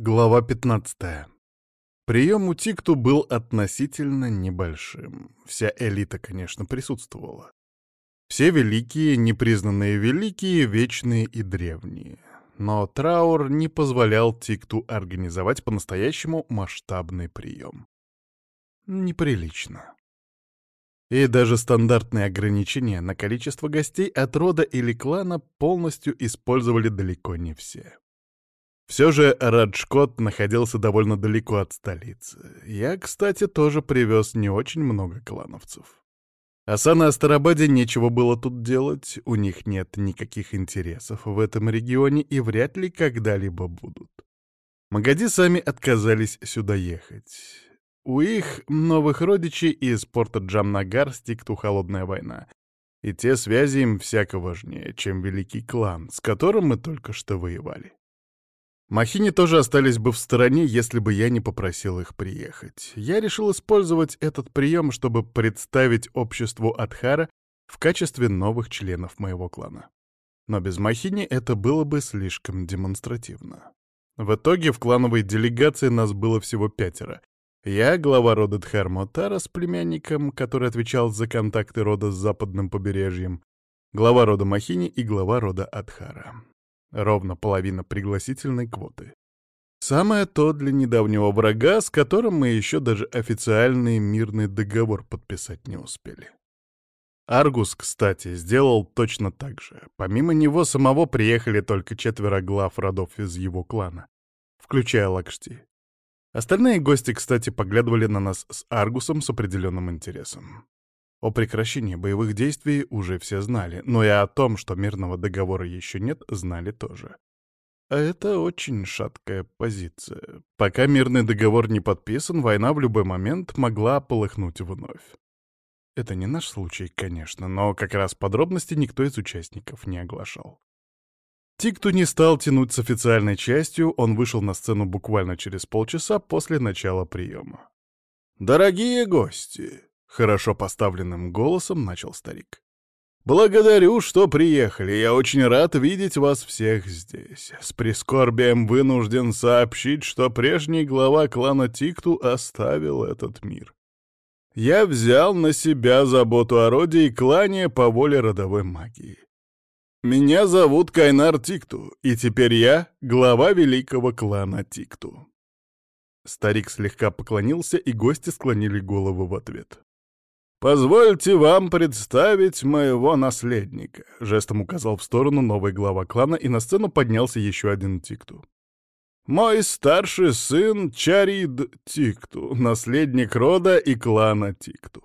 Глава 15. Прием у Тикту был относительно небольшим. Вся элита, конечно, присутствовала. Все великие, непризнанные великие, вечные и древние. Но траур не позволял Тикту организовать по-настоящему масштабный прием. Неприлично. И даже стандартные ограничения на количество гостей от рода или клана полностью использовали далеко не все. Все же Раджкот находился довольно далеко от столицы. Я, кстати, тоже привез не очень много клановцев. Асан и Астарабаде нечего было тут делать, у них нет никаких интересов в этом регионе и вряд ли когда-либо будут. Магади сами отказались сюда ехать. У их новых родичей из порта Джамнагар стикту холодная война, и те связи им всяко важнее, чем великий клан, с которым мы только что воевали. Махини тоже остались бы в стороне, если бы я не попросил их приехать. Я решил использовать этот прием, чтобы представить обществу Адхара в качестве новых членов моего клана. Но без Махини это было бы слишком демонстративно. В итоге в клановой делегации нас было всего пятеро. Я, глава рода Дхармотара с племянником, который отвечал за контакты рода с западным побережьем, глава рода Махини и глава рода Адхара. Ровно половина пригласительной квоты. Самое то для недавнего врага, с которым мы еще даже официальный мирный договор подписать не успели. Аргус, кстати, сделал точно так же. Помимо него самого приехали только четверо глав родов из его клана, включая Лакшти. Остальные гости, кстати, поглядывали на нас с Аргусом с определенным интересом. О прекращении боевых действий уже все знали, но и о том, что мирного договора еще нет, знали тоже. А это очень шаткая позиция. Пока мирный договор не подписан, война в любой момент могла полыхнуть вновь. Это не наш случай, конечно, но как раз подробности никто из участников не оглашал. Тикту не стал тянуть с официальной частью, он вышел на сцену буквально через полчаса после начала приема. «Дорогие гости!» Хорошо поставленным голосом начал старик. «Благодарю, что приехали. Я очень рад видеть вас всех здесь. С прискорбием вынужден сообщить, что прежний глава клана Тикту оставил этот мир. Я взял на себя заботу о роде и клане по воле родовой магии. Меня зовут Кайнар Тикту, и теперь я глава великого клана Тикту». Старик слегка поклонился, и гости склонили головы в ответ. «Позвольте вам представить моего наследника», — жестом указал в сторону новый глава клана, и на сцену поднялся еще один Тикту. «Мой старший сын Чарид Тикту, наследник рода и клана Тикту».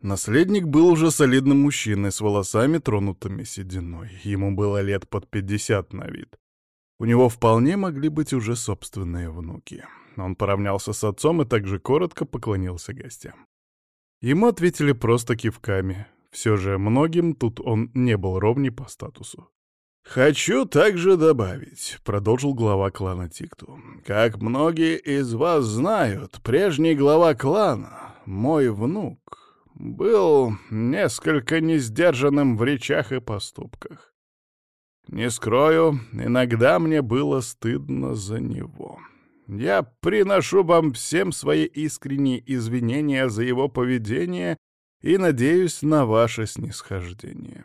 Наследник был уже солидным мужчиной с волосами, тронутыми сединой. Ему было лет под пятьдесят на вид. У него вполне могли быть уже собственные внуки. Он поравнялся с отцом и также коротко поклонился гостям. Ему ответили просто кивками. Все же многим тут он не был ровней по статусу. «Хочу также добавить», — продолжил глава клана Тикту. «Как многие из вас знают, прежний глава клана, мой внук, был несколько несдержанным в речах и поступках. Не скрою, иногда мне было стыдно за него. Я приношу вам всем свои искренние извинения за его поведение и надеюсь на ваше снисхождение.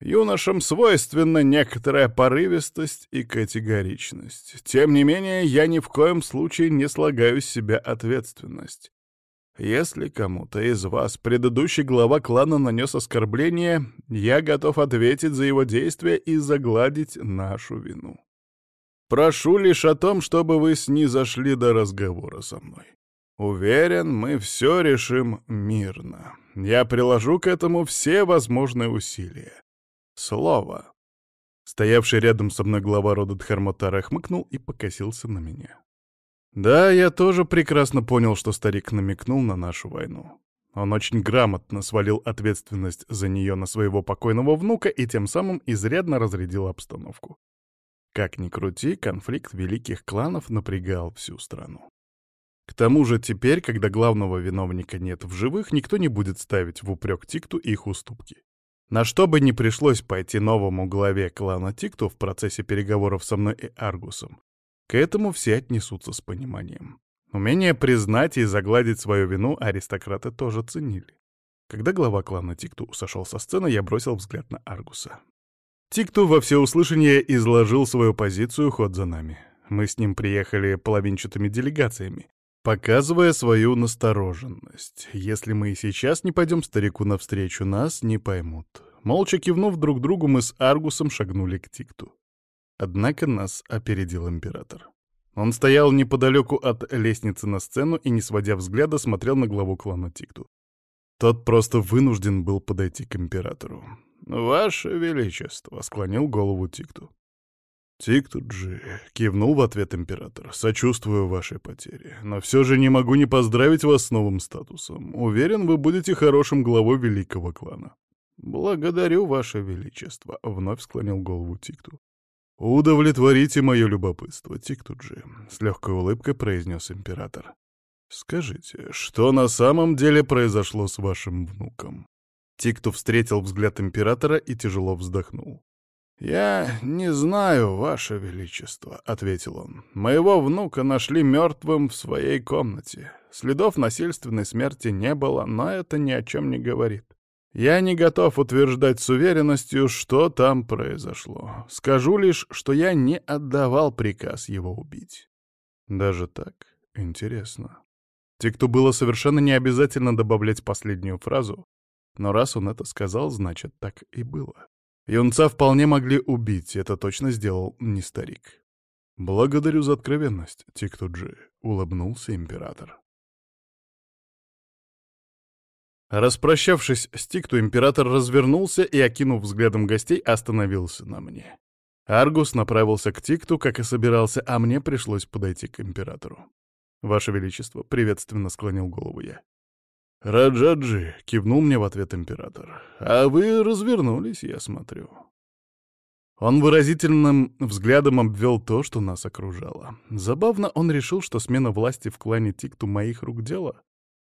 Юношам свойственна некоторая порывистость и категоричность. Тем не менее, я ни в коем случае не слагаю с себя ответственность. Если кому-то из вас предыдущий глава клана нанес оскорбление, я готов ответить за его действия и загладить нашу вину. Прошу лишь о том, чтобы вы снизошли до разговора со мной. Уверен, мы все решим мирно. Я приложу к этому все возможные усилия. Слово. Стоявший рядом со мной глава рода Дхармотара хмыкнул и покосился на меня. Да, я тоже прекрасно понял, что старик намекнул на нашу войну. Он очень грамотно свалил ответственность за нее на своего покойного внука и тем самым изрядно разрядил обстановку. Как ни крути, конфликт великих кланов напрягал всю страну. К тому же теперь, когда главного виновника нет в живых, никто не будет ставить в упрек Тикту их уступки. На что бы ни пришлось пойти новому главе клана Тикту в процессе переговоров со мной и Аргусом, К этому все отнесутся с пониманием. Умение признать и загладить свою вину аристократы тоже ценили. Когда глава клана Тикту сошел со сцены, я бросил взгляд на Аргуса. Тикту во всеуслышание изложил свою позицию ход за нами. Мы с ним приехали половинчатыми делегациями, показывая свою настороженность. Если мы и сейчас не пойдем старику навстречу, нас не поймут. Молча кивнув друг другу, мы с Аргусом шагнули к Тикту. Однако нас опередил император. Он стоял неподалеку от лестницы на сцену и, не сводя взгляда, смотрел на главу клана Тикту. Тот просто вынужден был подойти к императору. «Ваше Величество!» — склонил голову Тикту. «Тикту-джи!» — кивнул в ответ император. «Сочувствую вашей потере, но все же не могу не поздравить вас с новым статусом. Уверен, вы будете хорошим главой великого клана». «Благодарю, ваше Величество!» — вновь склонил голову Тикту. «Удовлетворите мое любопытство, Тиктуджи», — с легкой улыбкой произнес император. «Скажите, что на самом деле произошло с вашим внуком?» Тикту встретил взгляд императора и тяжело вздохнул. «Я не знаю, ваше величество», — ответил он. «Моего внука нашли мертвым в своей комнате. Следов насильственной смерти не было, но это ни о чем не говорит. Я не готов утверждать с уверенностью, что там произошло. Скажу лишь, что я не отдавал приказ его убить. Даже так? Интересно. Тикту было совершенно не обязательно добавлять последнюю фразу, но раз он это сказал, значит, так и было. Юнца вполне могли убить, это точно сделал не старик. «Благодарю за откровенность, Тиктуджи», — улыбнулся император. Распрощавшись с Тикту, император развернулся и, окинув взглядом гостей, остановился на мне. Аргус направился к Тикту, как и собирался, а мне пришлось подойти к императору. «Ваше Величество», — приветственно склонил голову я. «Раджаджи», — кивнул мне в ответ император. «А вы развернулись, я смотрю». Он выразительным взглядом обвел то, что нас окружало. Забавно, он решил, что смена власти в клане Тикту моих рук дело.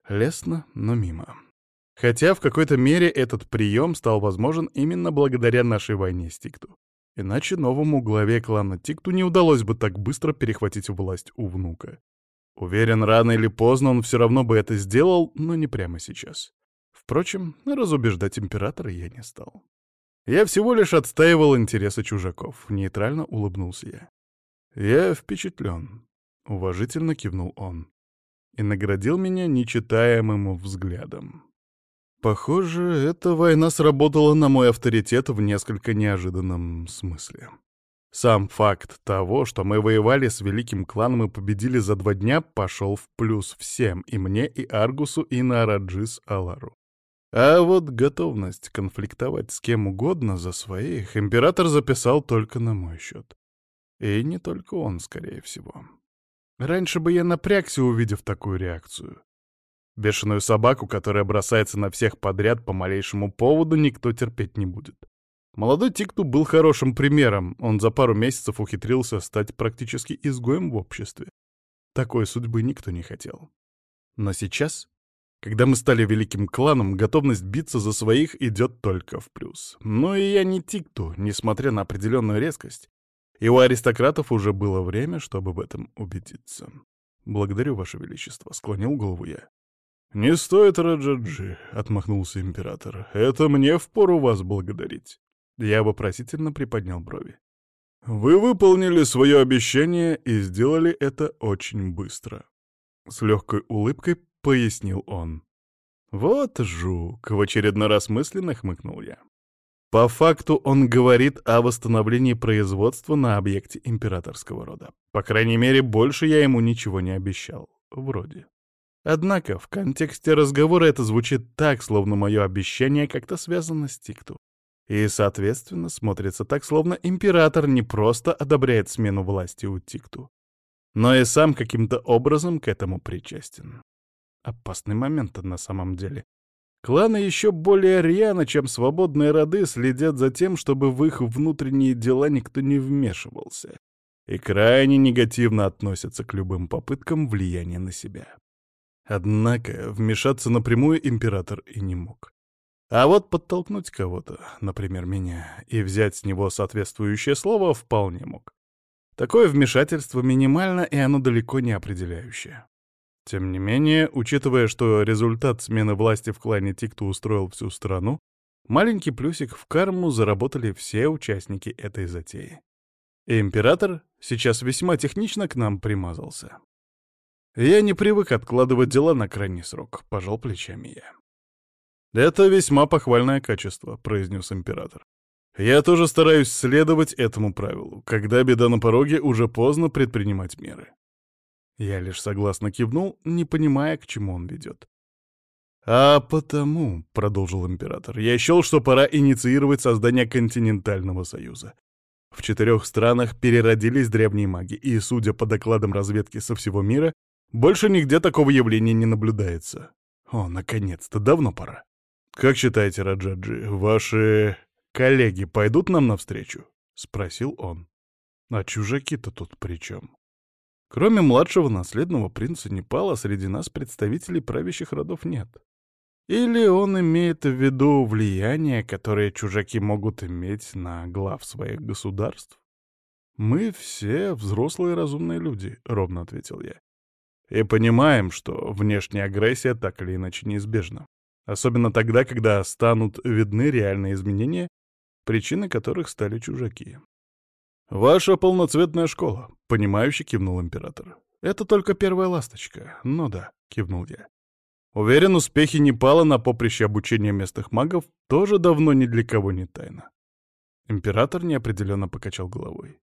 Лестно, но мимо. Хотя в какой-то мере этот прием стал возможен именно благодаря нашей войне с Тикту. Иначе новому главе клана Тикту не удалось бы так быстро перехватить власть у внука. Уверен, рано или поздно он все равно бы это сделал, но не прямо сейчас. Впрочем, разубеждать императора я не стал. Я всего лишь отстаивал интересы чужаков. Нейтрально улыбнулся я. Я впечатлен. Уважительно кивнул он. И наградил меня нечитаемым взглядом. Похоже, эта война сработала на мой авторитет в несколько неожиданном смысле. Сам факт того, что мы воевали с великим кланом и победили за два дня, пошел в плюс всем, и мне, и Аргусу, и Нараджис Алару. А вот готовность конфликтовать с кем угодно за своих император записал только на мой счет. И не только он, скорее всего. Раньше бы я напрягся, увидев такую реакцию. Бешеную собаку, которая бросается на всех подряд по малейшему поводу, никто терпеть не будет. Молодой Тикту был хорошим примером, он за пару месяцев ухитрился стать практически изгоем в обществе. Такой судьбы никто не хотел. Но сейчас, когда мы стали великим кланом, готовность биться за своих идет только в плюс. Но и я не Тикту, несмотря на определенную резкость. И у аристократов уже было время, чтобы в этом убедиться. «Благодарю, Ваше Величество», — склонил голову я. «Не стоит, Раджаджи», — отмахнулся император. «Это мне впору вас благодарить». Я вопросительно приподнял брови. «Вы выполнили свое обещание и сделали это очень быстро», — с легкой улыбкой пояснил он. «Вот жук!» — в очередной раз мысленно хмыкнул я. По факту он говорит о восстановлении производства на объекте императорского рода. По крайней мере, больше я ему ничего не обещал. Вроде. Однако в контексте разговора это звучит так, словно мое обещание как-то связано с Тикту. И, соответственно, смотрится так, словно император не просто одобряет смену власти у Тикту, но и сам каким-то образом к этому причастен. Опасный момент на самом деле. Кланы еще более рьяно, чем свободные роды, следят за тем, чтобы в их внутренние дела никто не вмешивался, и крайне негативно относятся к любым попыткам влияния на себя. Однако вмешаться напрямую император и не мог. А вот подтолкнуть кого-то, например, меня, и взять с него соответствующее слово вполне мог. Такое вмешательство минимально, и оно далеко не определяющее. Тем не менее, учитывая, что результат смены власти в клане Тикту устроил всю страну, маленький плюсик в карму заработали все участники этой затеи. И император сейчас весьма технично к нам примазался. Я не привык откладывать дела на крайний срок, пожал плечами я. «Это весьма похвальное качество», — произнес император. «Я тоже стараюсь следовать этому правилу. Когда беда на пороге, уже поздно предпринимать меры». Я лишь согласно кивнул, не понимая, к чему он ведет. «А потому», — продолжил император, — «я счел, что пора инициировать создание континентального союза. В четырех странах переродились древние маги, и, судя по докладам разведки со всего мира, больше нигде такого явления не наблюдается. О, наконец-то, давно пора. «Как считаете, Раджаджи, ваши коллеги пойдут нам навстречу?» — спросил он. «А чужаки-то тут при чем?» Кроме младшего наследного принца Непала, среди нас представителей правящих родов нет. Или он имеет в виду влияние, которое чужаки могут иметь на глав своих государств? «Мы все взрослые разумные люди», — ровно ответил я. «И понимаем, что внешняя агрессия так или иначе неизбежна. Особенно тогда, когда станут видны реальные изменения, причины которых стали чужаки. «Ваша полноцветная школа», — понимающе кивнул император. «Это только первая ласточка. Ну да», — кивнул я. Уверен, успехи Непала на поприще обучения местных магов тоже давно ни для кого не тайна. Император неопределенно покачал головой.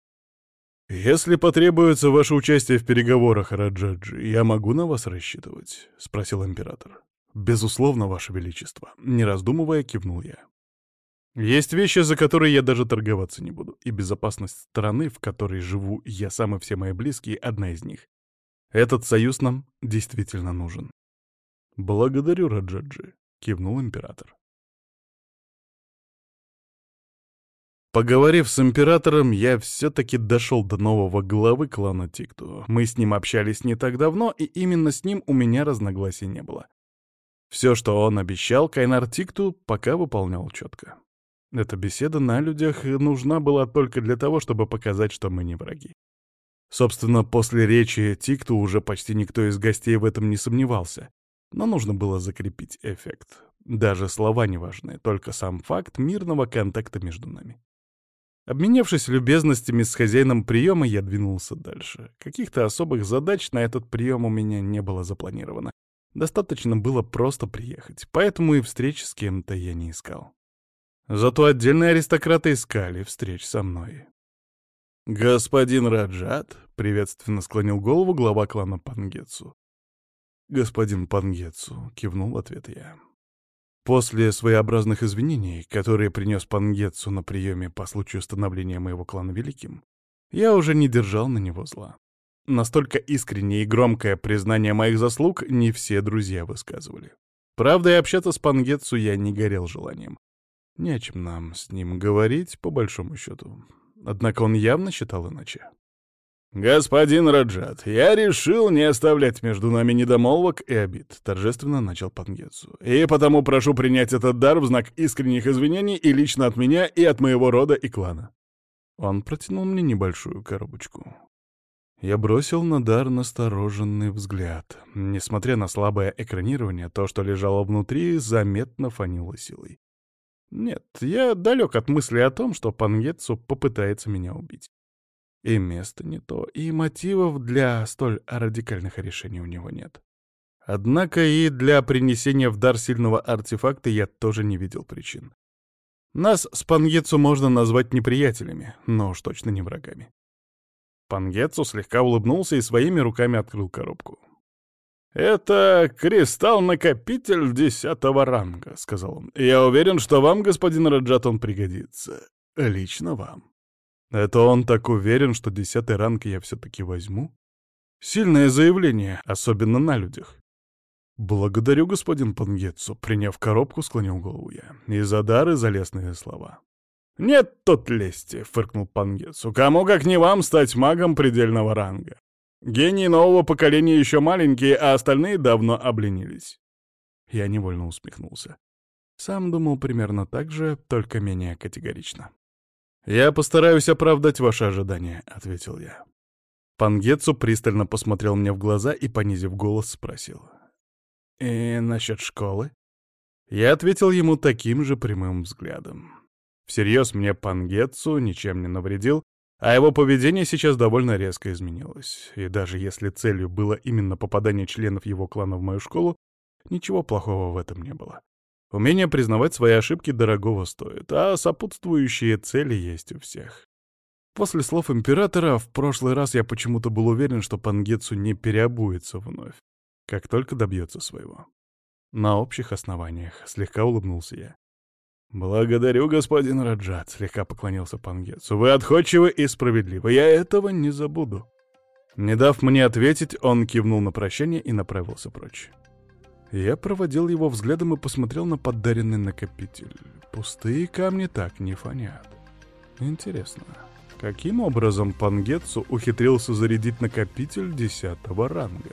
«Если потребуется ваше участие в переговорах, Раджаджи, я могу на вас рассчитывать?» — спросил император. «Безусловно, Ваше Величество», — не раздумывая, кивнул я. «Есть вещи, за которые я даже торговаться не буду, и безопасность страны, в которой живу я сам и все мои близкие, одна из них. Этот союз нам действительно нужен». «Благодарю, Раджаджи», — кивнул император. Поговорив с императором, я все-таки дошел до нового главы клана Тикту. Мы с ним общались не так давно, и именно с ним у меня разногласий не было. Все, что он обещал, Кайнар Тикту пока выполнял четко. Эта беседа на людях нужна была только для того, чтобы показать, что мы не враги. Собственно, после речи Тикту уже почти никто из гостей в этом не сомневался, но нужно было закрепить эффект. Даже слова не важны, только сам факт мирного контакта между нами. Обменявшись любезностями с хозяином приема, я двинулся дальше. Каких-то особых задач на этот прием у меня не было запланировано. Достаточно было просто приехать, поэтому и встреч с кем-то я не искал. Зато отдельные аристократы искали встреч со мной. «Господин Раджат», — приветственно склонил голову глава клана Пангетсу. «Господин Пангетсу», — кивнул ответ я. После своеобразных извинений, которые принес Пангетсу на приеме по случаю становления моего клана великим, я уже не держал на него зла. Настолько искреннее и громкое признание моих заслуг не все друзья высказывали. Правда, и общаться с Пангетсу я не горел желанием. Не о чем нам с ним говорить, по большому счету. Однако он явно считал иначе. «Господин Раджат, я решил не оставлять между нами недомолвок и обид», — торжественно начал Пангетсу. «И потому прошу принять этот дар в знак искренних извинений и лично от меня, и от моего рода и клана». Он протянул мне небольшую коробочку. Я бросил на дар настороженный взгляд. Несмотря на слабое экранирование, то, что лежало внутри, заметно фанило силой. Нет, я далек от мысли о том, что Пангетсу попытается меня убить. И место не то, и мотивов для столь радикальных решений у него нет. Однако и для принесения в дар сильного артефакта я тоже не видел причин. Нас с Пангетсу можно назвать неприятелями, но уж точно не врагами. Пангетсу слегка улыбнулся и своими руками открыл коробку. «Это кристалл-накопитель десятого ранга», — сказал он. «Я уверен, что вам, господин Раджат, он пригодится. Лично вам». «Это он так уверен, что десятый ранг я все-таки возьму?» «Сильное заявление, особенно на людях». «Благодарю, господин Пангетсу», — приняв коробку, склонил голову я. «И за дары, за лестные слова». «Нет тут лести», — фыркнул Пангетсу. «Кому, как не вам, стать магом предельного ранга? Гении нового поколения еще маленькие, а остальные давно обленились». Я невольно усмехнулся. Сам думал примерно так же, только менее категорично. «Я постараюсь оправдать ваши ожидания», — ответил я. Пангетсу пристально посмотрел мне в глаза и, понизив голос, спросил. «И насчет школы?» Я ответил ему таким же прямым взглядом. Всерьез мне Пангетсу ничем не навредил, а его поведение сейчас довольно резко изменилось. И даже если целью было именно попадание членов его клана в мою школу, ничего плохого в этом не было. Умение признавать свои ошибки дорогого стоит, а сопутствующие цели есть у всех. После слов императора в прошлый раз я почему-то был уверен, что Пангетсу не переобуется вновь, как только добьется своего. На общих основаниях слегка улыбнулся я. «Благодарю, господин Раджат», — слегка поклонился Пангетсу. «Вы отходчивы и справедливы. Я этого не забуду». Не дав мне ответить, он кивнул на прощание и направился прочь. Я проводил его взглядом и посмотрел на подаренный накопитель. Пустые камни так не фонят. Интересно, каким образом Пангетсу ухитрился зарядить накопитель десятого ранга?